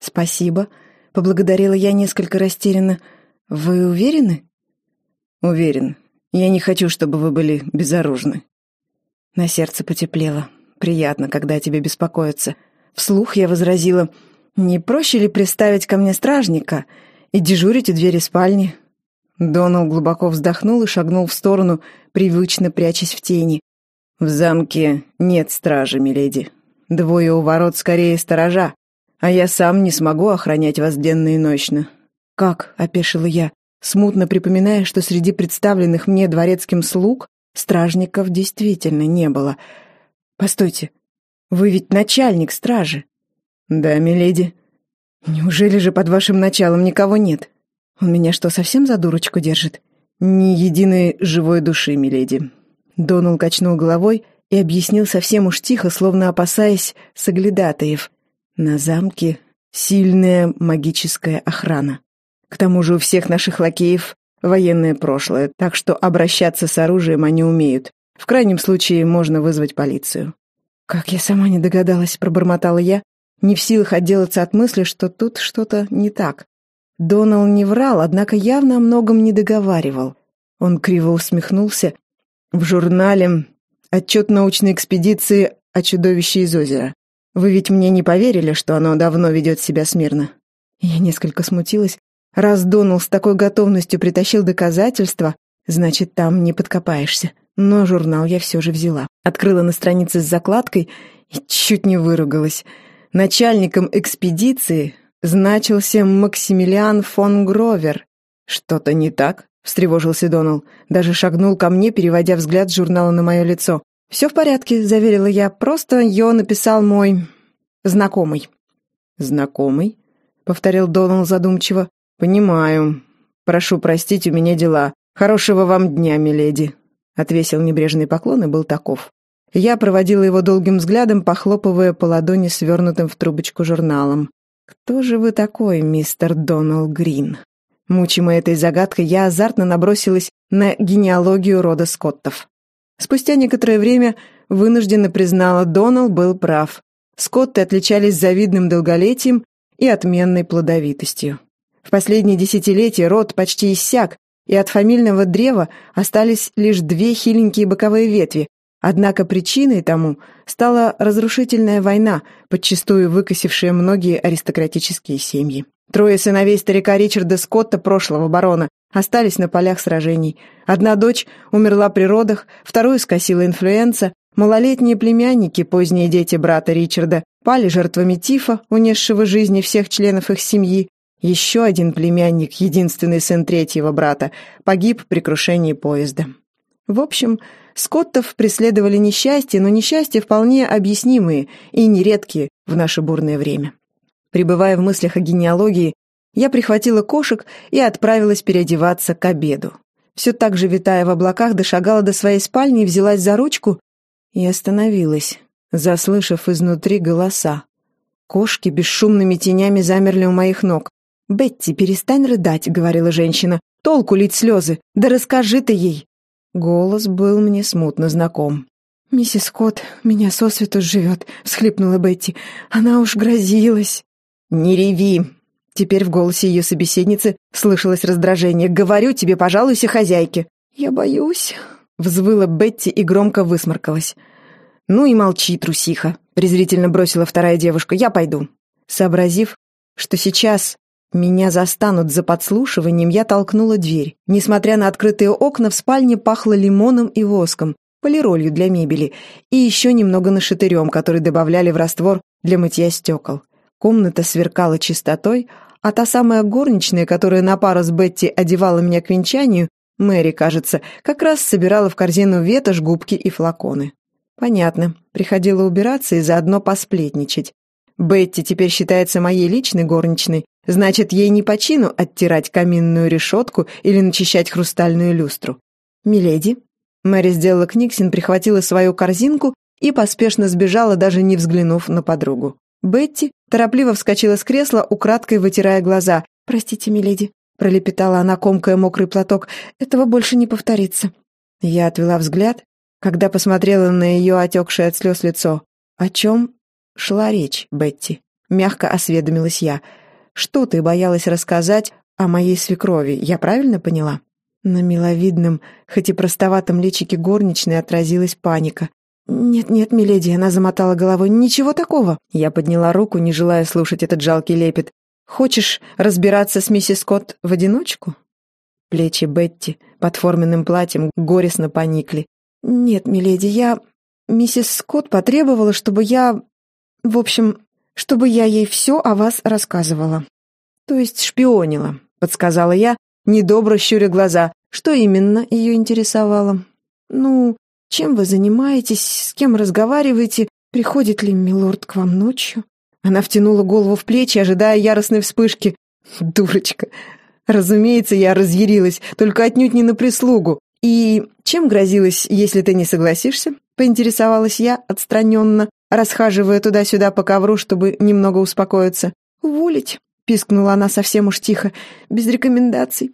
«Спасибо», — поблагодарила я несколько растерянно. «Вы уверены?» «Уверен. Я не хочу, чтобы вы были безоружны». На сердце потеплело. Приятно, когда о тебе беспокоятся. Вслух я возразила, не проще ли приставить ко мне стражника и дежурить у двери спальни? Донал глубоко вздохнул и шагнул в сторону, привычно прячась в тени. «В замке нет стражи, миледи. Двое у ворот скорее сторожа, а я сам не смогу охранять вас денно и ночно». «Как?» — опешила я, смутно припоминая, что среди представленных мне дворецким слуг стражников действительно не было. «Постойте, вы ведь начальник стражи?» «Да, миледи». «Неужели же под вашим началом никого нет?» Он меня что, совсем за дурочку держит? Ни единой живой души, миледи. Донал качнул головой и объяснил совсем уж тихо, словно опасаясь соглядатаев. На замке сильная магическая охрана. К тому же у всех наших лакеев военное прошлое, так что обращаться с оружием они умеют. В крайнем случае можно вызвать полицию. «Как я сама не догадалась», — пробормотала я, не в силах отделаться от мысли, что тут что-то не так. Донал не врал, однако явно о многом не договаривал. Он криво усмехнулся. «В журнале отчет научной экспедиции о чудовище из озера. Вы ведь мне не поверили, что оно давно ведет себя смирно?» Я несколько смутилась. Раз Донал с такой готовностью притащил доказательства, значит, там не подкопаешься. Но журнал я все же взяла. Открыла на странице с закладкой и чуть не выругалась. Начальником экспедиции значился Максимилиан фон Гровер. «Что-то не так?» — встревожился Донал. Даже шагнул ко мне, переводя взгляд с журнала на мое лицо. «Все в порядке», — заверила я. «Просто ее написал мой... знакомый». «Знакомый?» — повторил Донал задумчиво. «Понимаю. Прошу простить, у меня дела. Хорошего вам дня, миледи», — отвесил небрежный поклон и был таков. Я проводила его долгим взглядом, похлопывая по ладони свернутым в трубочку журналом. «Кто же вы такой, мистер Доналд Грин?» Мучимая этой загадкой, я азартно набросилась на генеалогию рода Скоттов. Спустя некоторое время вынужденно признала, Донал был прав. Скотты отличались завидным долголетием и отменной плодовитостью. В последние десятилетия род почти иссяк, и от фамильного древа остались лишь две хиленькие боковые ветви, Однако причиной тому стала разрушительная война, подчастую выкосившая многие аристократические семьи. Трое сыновей старика Ричарда Скотта, прошлого барона, остались на полях сражений. Одна дочь умерла при родах, вторую скосила инфлюенса, малолетние племянники, поздние дети брата Ричарда, пали жертвами тифа, унесшего жизни всех членов их семьи. Еще один племянник, единственный сын третьего брата, погиб при крушении поезда. В общем, Скоттов преследовали несчастья, но несчастья вполне объяснимые и нередкие в наше бурное время. Пребывая в мыслях о генеалогии, я прихватила кошек и отправилась переодеваться к обеду. Все так же, витая в облаках, дошагала до своей спальни и взялась за ручку и остановилась, заслышав изнутри голоса. Кошки бесшумными тенями замерли у моих ног. «Бетти, перестань рыдать», — говорила женщина. «Толку лить слезы, да расскажи ты ей». Голос был мне смутно знаком. «Миссис Скотт меня сосвету живет», — всхлипнула Бетти. «Она уж грозилась». «Не реви!» Теперь в голосе ее собеседницы слышалось раздражение. «Говорю тебе, пожалуйся хозяйке». «Я боюсь», — взвыла Бетти и громко высморкалась. «Ну и молчи, трусиха», — презрительно бросила вторая девушка. «Я пойду». Сообразив, что сейчас меня застанут за подслушиванием, я толкнула дверь. Несмотря на открытые окна, в спальне пахло лимоном и воском, полиролью для мебели и еще немного нашатырем, который добавляли в раствор для мытья стекол. Комната сверкала чистотой, а та самая горничная, которая на пару с Бетти одевала меня к венчанию, Мэри, кажется, как раз собирала в корзину ветошь, губки и флаконы. Понятно, приходила убираться и заодно посплетничать. Бетти теперь считается моей личной горничной, значит, ей не по чину оттирать каминную решетку или начищать хрустальную люстру. «Миледи?» Мэри сделала книгсин, прихватила свою корзинку и поспешно сбежала, даже не взглянув на подругу. Бетти торопливо вскочила с кресла, украдкой вытирая глаза. «Простите, миледи», — пролепетала она, комкая мокрый платок, — «этого больше не повторится». Я отвела взгляд, когда посмотрела на ее отекшее от слез лицо. «О чем шла речь, Бетти. мягко осведомилась я. «Что ты боялась рассказать о моей свекрови, я правильно поняла?» На миловидном, хоть и простоватом личике горничной отразилась паника. «Нет-нет, миледи», — она замотала головой, — «ничего такого». Я подняла руку, не желая слушать этот жалкий лепет. «Хочешь разбираться с миссис Скотт в одиночку?» Плечи Бетти под форменным платьем горестно поникли. «Нет, миледи, я... Миссис Скотт потребовала, чтобы я... В общем, чтобы я ей все о вас рассказывала». «То есть шпионила», — подсказала я, недобро щуря глаза. Что именно ее интересовало? «Ну, чем вы занимаетесь, с кем разговариваете, приходит ли милорд к вам ночью?» Она втянула голову в плечи, ожидая яростной вспышки. «Дурочка!» Разумеется, я разъярилась, только отнюдь не на прислугу. «И чем грозилась, если ты не согласишься?» — поинтересовалась я отстраненно, расхаживая туда-сюда по ковру, чтобы немного успокоиться. «Уволить?» — пискнула она совсем уж тихо. «Без рекомендаций».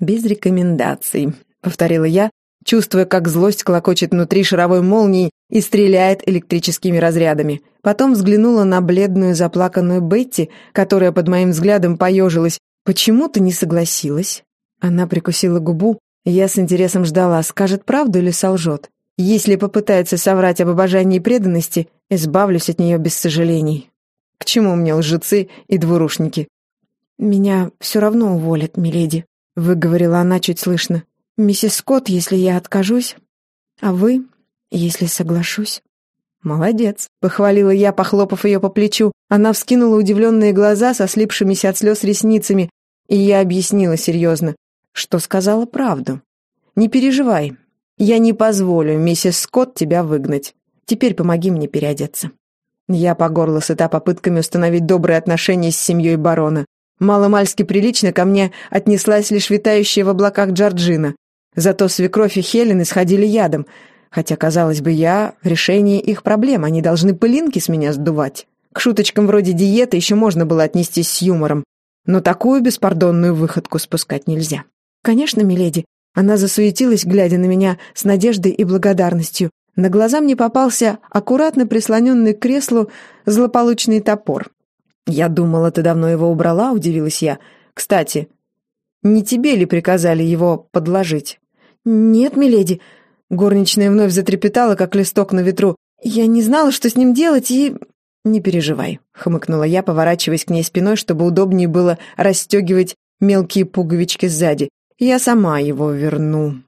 «Без рекомендаций», — повторила я, чувствуя, как злость клокочет внутри шаровой молнии и стреляет электрическими разрядами. Потом взглянула на бледную заплаканную Бетти, которая под моим взглядом поежилась. «Почему ты не согласилась?» Она прикусила губу, я с интересом ждала, скажет правду или солжет. Если попытается соврать об обожании и преданности, избавлюсь от нее без сожалений. К чему мне лжецы и двурушники? «Меня все равно уволят, миледи», — выговорила она чуть слышно. «Миссис Скотт, если я откажусь, а вы, если соглашусь». «Молодец», — похвалила я, похлопав ее по плечу. Она вскинула удивленные глаза со слипшимися от слез ресницами, и я объяснила серьезно что сказала правду. «Не переживай, я не позволю миссис Скотт тебя выгнать. Теперь помоги мне переодеться». Я по горло сыта попытками установить добрые отношения с семьей барона. Маломальски прилично ко мне отнеслась лишь витающая в облаках Джорджина. Зато свекровь и Хелен исходили ядом, хотя, казалось бы, я — решение их проблем, они должны пылинки с меня сдувать. К шуточкам вроде диеты еще можно было отнестись с юмором, но такую беспардонную выходку спускать нельзя. «Конечно, миледи». Она засуетилась, глядя на меня с надеждой и благодарностью. На глаза мне попался аккуратно прислоненный к креслу злополучный топор. «Я думала, ты давно его убрала», — удивилась я. «Кстати, не тебе ли приказали его подложить?» «Нет, миледи». Горничная вновь затрепетала, как листок на ветру. «Я не знала, что с ним делать, и...» «Не переживай», — хмыкнула я, поворачиваясь к ней спиной, чтобы удобнее было расстегивать мелкие пуговички сзади. Я сама его верну.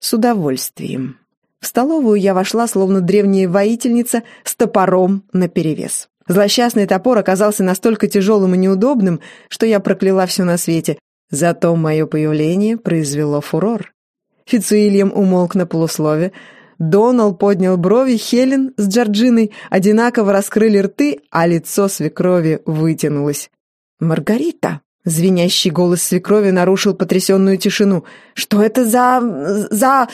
С удовольствием. В столовую я вошла, словно древняя воительница, с топором наперевес. Злосчастный топор оказался настолько тяжелым и неудобным, что я прокляла все на свете. Зато мое появление произвело фурор. Фицуильям умолк на полуслове. Донал поднял брови, Хелен с Джорджиной одинаково раскрыли рты, а лицо свекрови вытянулось. «Маргарита!» Звенящий голос свекрови нарушил потрясенную тишину. «Что это за... за...»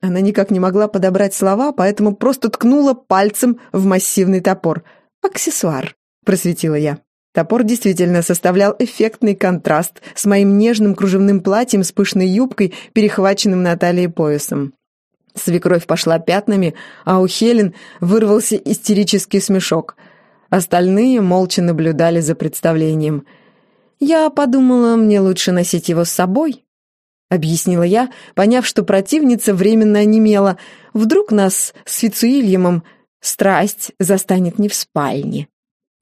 Она никак не могла подобрать слова, поэтому просто ткнула пальцем в массивный топор. «Аксессуар», — просветила я. Топор действительно составлял эффектный контраст с моим нежным кружевным платьем с пышной юбкой, перехваченным на талии поясом. Свекровь пошла пятнами, а у Хелен вырвался истерический смешок. Остальные молча наблюдали за представлением — «Я подумала, мне лучше носить его с собой», — объяснила я, поняв, что противница временно онемела. «Вдруг нас с Фицуильямом страсть застанет не в спальне?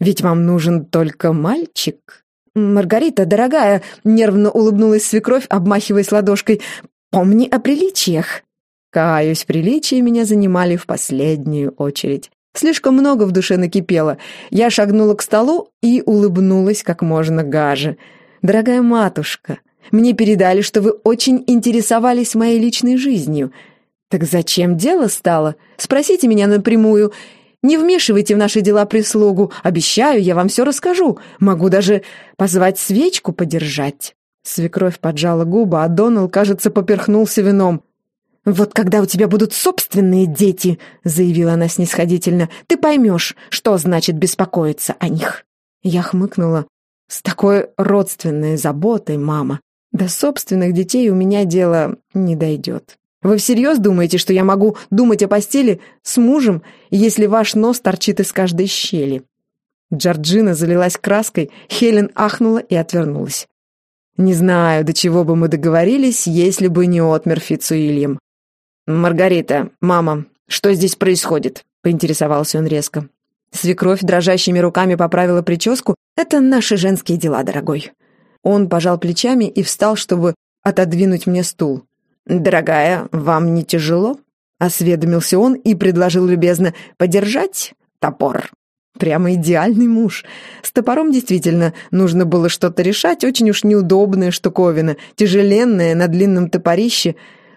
Ведь вам нужен только мальчик». «Маргарита, дорогая», — нервно улыбнулась свекровь, обмахиваясь ладошкой, — «помни о приличиях». Каюсь, приличия меня занимали в последнюю очередь. Слишком много в душе накипело. Я шагнула к столу и улыбнулась как можно гаже. «Дорогая матушка, мне передали, что вы очень интересовались моей личной жизнью. Так зачем дело стало? Спросите меня напрямую. Не вмешивайте в наши дела прислугу. Обещаю, я вам все расскажу. Могу даже позвать свечку подержать». Свекровь поджала губы, а Донал, кажется, поперхнулся вином. «Вот когда у тебя будут собственные дети», — заявила она снисходительно, — «ты поймешь, что значит беспокоиться о них». Я хмыкнула. «С такой родственной заботой, мама. До собственных детей у меня дело не дойдет. Вы всерьез думаете, что я могу думать о постели с мужем, если ваш нос торчит из каждой щели?» Джорджина залилась краской, Хелен ахнула и отвернулась. Не знаю, до чего бы мы договорились, если бы не отмер Фицуильям. «Маргарита, мама, что здесь происходит?» — поинтересовался он резко. Свекровь дрожащими руками поправила прическу. «Это наши женские дела, дорогой». Он пожал плечами и встал, чтобы отодвинуть мне стул. «Дорогая, вам не тяжело?» — осведомился он и предложил любезно «подержать топор». Прямо идеальный муж. С топором действительно нужно было что-то решать, очень уж неудобная штуковина, тяжеленная на длинном топорище.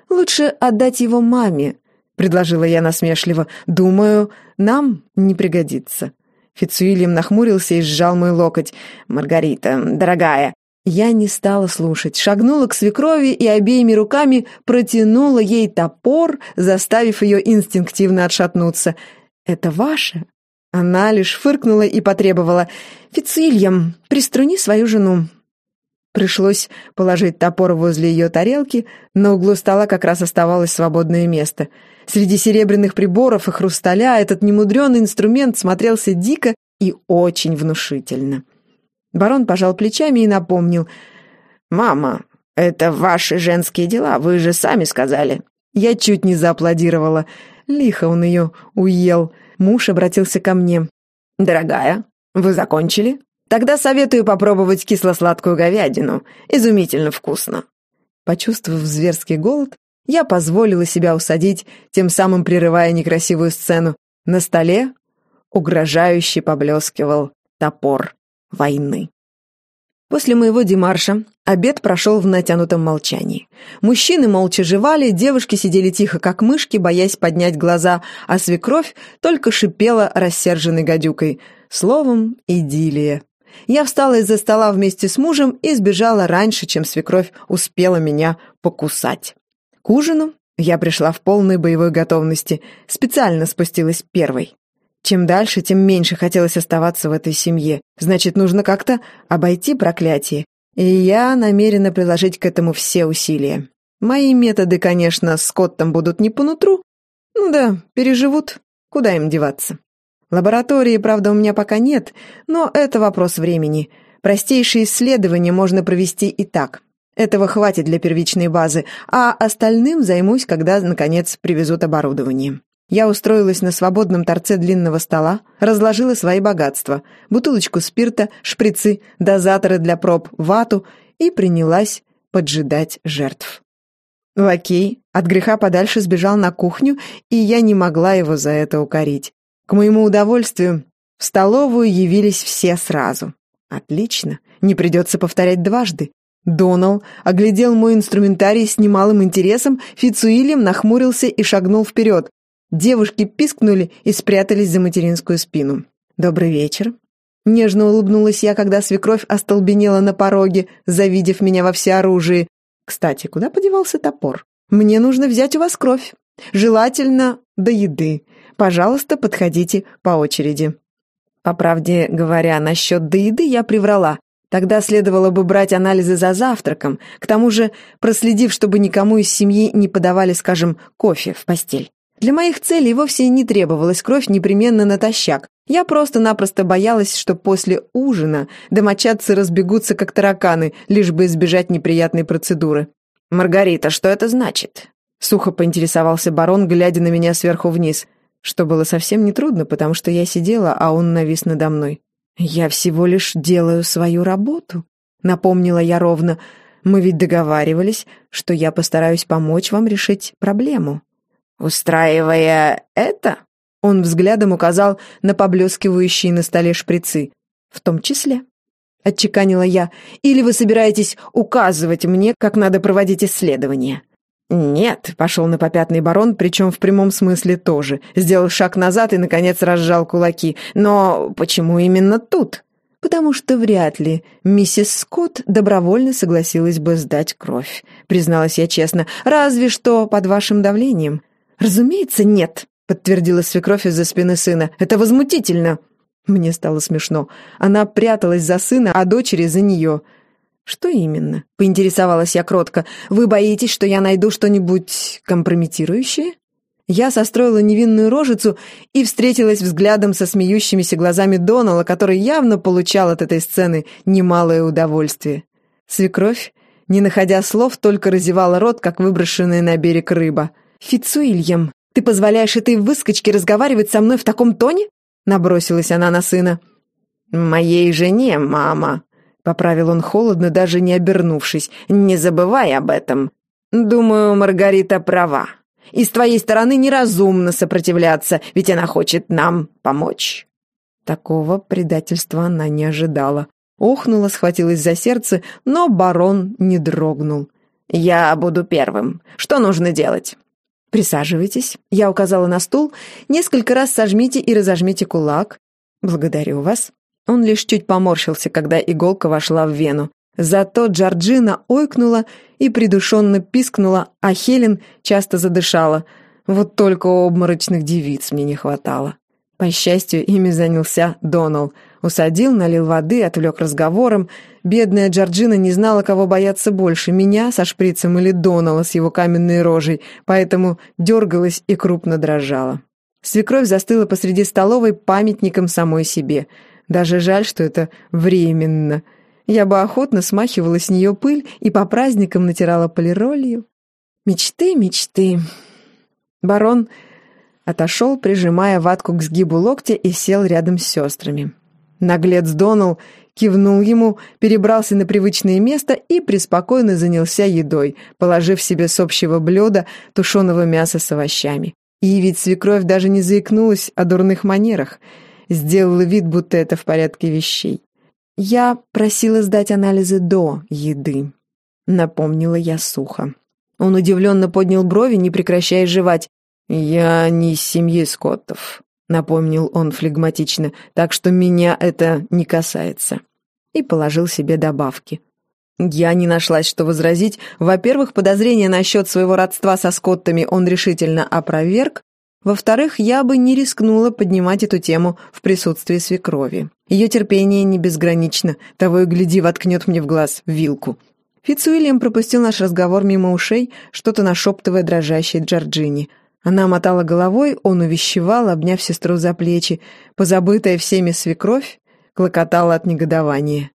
Лучше отдать его маме, предложила я насмешливо. Думаю, нам не пригодится. Фицуильям нахмурился и сжал мой локоть. «Маргарита, дорогая!» Я не стала слушать, шагнула к свекрови и обеими руками протянула ей топор, заставив ее инстинктивно отшатнуться. «Это ваше?» Она лишь фыркнула и потребовала «Фицильям, приструни свою жену». Пришлось положить топор возле ее тарелки, на углу стола как раз оставалось свободное место. Среди серебряных приборов и хрусталя этот немудренный инструмент смотрелся дико и очень внушительно. Барон пожал плечами и напомнил «Мама, это ваши женские дела, вы же сами сказали». Я чуть не зааплодировала. Лихо он ее уел. Муж обратился ко мне. «Дорогая, вы закончили? Тогда советую попробовать кисло-сладкую говядину. Изумительно вкусно». Почувствовав зверский голод, я позволила себя усадить, тем самым прерывая некрасивую сцену. На столе угрожающе поблескивал топор войны. После моего демарша обед прошел в натянутом молчании. Мужчины молча жевали, девушки сидели тихо, как мышки, боясь поднять глаза, а свекровь только шипела рассерженной гадюкой. Словом, идиллия. Я встала из-за стола вместе с мужем и сбежала раньше, чем свекровь успела меня покусать. К ужину я пришла в полной боевой готовности, специально спустилась первой. Чем дальше, тем меньше хотелось оставаться в этой семье. Значит, нужно как-то обойти проклятие. И я намерена приложить к этому все усилия. Мои методы, конечно, с Коттом будут не по нутру. Ну да, переживут. Куда им деваться? Лаборатории, правда, у меня пока нет, но это вопрос времени. Простейшие исследования можно провести и так. Этого хватит для первичной базы, а остальным займусь, когда, наконец, привезут оборудование. Я устроилась на свободном торце длинного стола, разложила свои богатства, бутылочку спирта, шприцы, дозаторы для проб, вату и принялась поджидать жертв. Лакей от греха подальше сбежал на кухню, и я не могла его за это укорить. К моему удовольствию, в столовую явились все сразу. Отлично, не придется повторять дважды. Донал оглядел мой инструментарий с немалым интересом, Фицуильям нахмурился и шагнул вперед. Девушки пискнули и спрятались за материнскую спину. «Добрый вечер». Нежно улыбнулась я, когда свекровь остолбенела на пороге, завидев меня во всеоружии. «Кстати, куда подевался топор? Мне нужно взять у вас кровь. Желательно до еды. Пожалуйста, подходите по очереди». По правде говоря, насчет до еды я приврала. Тогда следовало бы брать анализы за завтраком, к тому же проследив, чтобы никому из семьи не подавали, скажем, кофе в постель. Для моих целей вовсе не требовалась кровь непременно натощак. Я просто-напросто боялась, что после ужина домочадцы разбегутся как тараканы, лишь бы избежать неприятной процедуры. «Маргарита, что это значит?» Сухо поинтересовался барон, глядя на меня сверху вниз, что было совсем нетрудно, потому что я сидела, а он навис надо мной. «Я всего лишь делаю свою работу», — напомнила я ровно. «Мы ведь договаривались, что я постараюсь помочь вам решить проблему». «Устраивая это?» Он взглядом указал на поблескивающие на столе шприцы. «В том числе», — отчеканила я, «или вы собираетесь указывать мне, как надо проводить исследования?» «Нет», — пошел на попятный барон, причем в прямом смысле тоже. Сделал шаг назад и, наконец, разжал кулаки. «Но почему именно тут?» «Потому что вряд ли миссис Скотт добровольно согласилась бы сдать кровь», — призналась я честно. «Разве что под вашим давлением. «Разумеется, нет», — подтвердила свекровь из-за спины сына. «Это возмутительно». Мне стало смешно. Она пряталась за сына, а дочери за нее. «Что именно?» — поинтересовалась я кротко. «Вы боитесь, что я найду что-нибудь компрометирующее?» Я состроила невинную рожицу и встретилась взглядом со смеющимися глазами Донала, который явно получал от этой сцены немалое удовольствие. Свекровь, не находя слов, только разевала рот, как выброшенная на берег рыба. «Фицуильям, ты позволяешь этой выскочке разговаривать со мной в таком тоне?» Набросилась она на сына. «Моей жене, мама», — поправил он холодно, даже не обернувшись. «Не забывай об этом. Думаю, Маргарита права. И с твоей стороны неразумно сопротивляться, ведь она хочет нам помочь». Такого предательства она не ожидала. Охнула, схватилась за сердце, но барон не дрогнул. «Я буду первым. Что нужно делать?» «Присаживайтесь». Я указала на стул. «Несколько раз сожмите и разожмите кулак». «Благодарю вас». Он лишь чуть поморщился, когда иголка вошла в вену. Зато Джорджина ойкнула и придушенно пискнула, а Хелен часто задышала. Вот только обморочных девиц мне не хватало. По счастью, ими занялся Донал. Усадил, налил воды, отвлек разговором. Бедная Джорджина не знала, кого бояться больше, меня со шприцем или Донала с его каменной рожей, поэтому дергалась и крупно дрожала. Свекровь застыла посреди столовой памятником самой себе. Даже жаль, что это временно. Я бы охотно смахивала с нее пыль и по праздникам натирала полиролью. Мечты, мечты. Барон отошел, прижимая ватку к сгибу локтя и сел рядом с сестрами. Наглец Донал кивнул ему, перебрался на привычное место и преспокойно занялся едой, положив себе с общего блюда тушеного мяса с овощами. И ведь свекровь даже не заикнулась о дурных манерах, сделала вид, будто это в порядке вещей. «Я просила сдать анализы до еды», — напомнила я сухо. Он удивленно поднял брови, не прекращая жевать. «Я не из семьи Скоттов», — напомнил он флегматично, «так что меня это не касается». И положил себе добавки. Я не нашлась, что возразить. Во-первых, подозрение насчет своего родства со Скоттами он решительно опроверг. Во-вторых, я бы не рискнула поднимать эту тему в присутствии свекрови. Ее терпение не безгранично, того и гляди воткнет мне в глаз вилку. Фицуильям пропустил наш разговор мимо ушей, что-то нашептывая дрожащей Джорджини. Она мотала головой, он увещевал, обняв сестру за плечи. Позабытая всеми свекровь клокотала от негодования.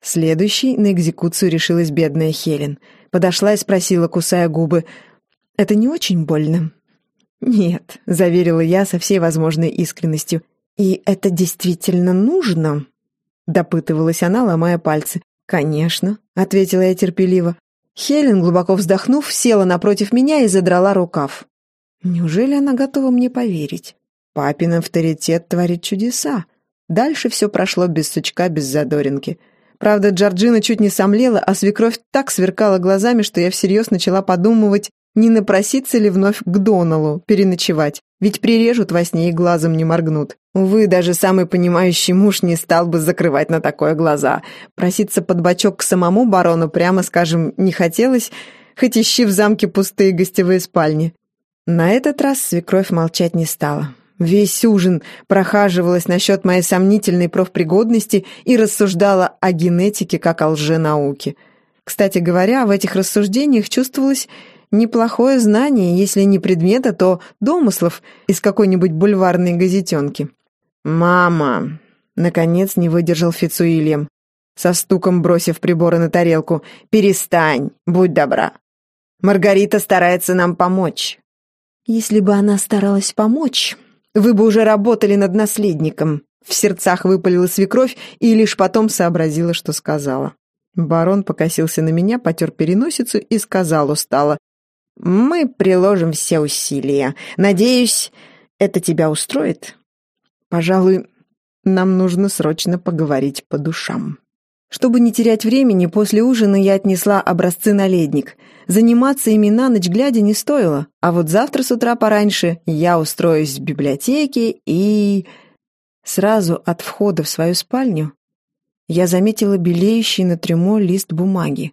Следующей на экзекуцию решилась бедная Хелен. Подошла и спросила, кусая губы, «Это не очень больно?» «Нет», — заверила я со всей возможной искренностью. «И это действительно нужно?» — допытывалась она, ломая пальцы. «Конечно», — ответила я терпеливо. Хелен, глубоко вздохнув, села напротив меня и задрала рукав. Неужели она готова мне поверить? Папин авторитет творит чудеса. Дальше все прошло без сучка, без задоринки. Правда, Джорджина чуть не сомлела, а свекровь так сверкала глазами, что я всерьез начала подумывать, не напроситься ли вновь к Доналу переночевать, ведь прирежут во сне и глазом не моргнут. Увы, даже самый понимающий муж не стал бы закрывать на такое глаза. Проситься под бочок к самому барону, прямо скажем, не хотелось, хоть ищи в замке пустые гостевые спальни. На этот раз свекровь молчать не стала. Весь ужин прохаживалась насчет моей сомнительной профпригодности и рассуждала о генетике как о лженауке. Кстати говоря, в этих рассуждениях чувствовалось неплохое знание, если не предмета, то домыслов из какой-нибудь бульварной газетенки. «Мама!» — наконец не выдержал Фицуильям, со стуком бросив приборы на тарелку. «Перестань, будь добра. Маргарита старается нам помочь. «Если бы она старалась помочь, вы бы уже работали над наследником», в сердцах выпалила свекровь и лишь потом сообразила, что сказала. Барон покосился на меня, потер переносицу и сказал устало. «Мы приложим все усилия. Надеюсь, это тебя устроит?» «Пожалуй, нам нужно срочно поговорить по душам». Чтобы не терять времени, после ужина я отнесла образцы на ледник. Заниматься ими на ночь глядя не стоило, а вот завтра с утра пораньше я устроюсь в библиотеке и... Сразу от входа в свою спальню я заметила белеющий на трюмо лист бумаги.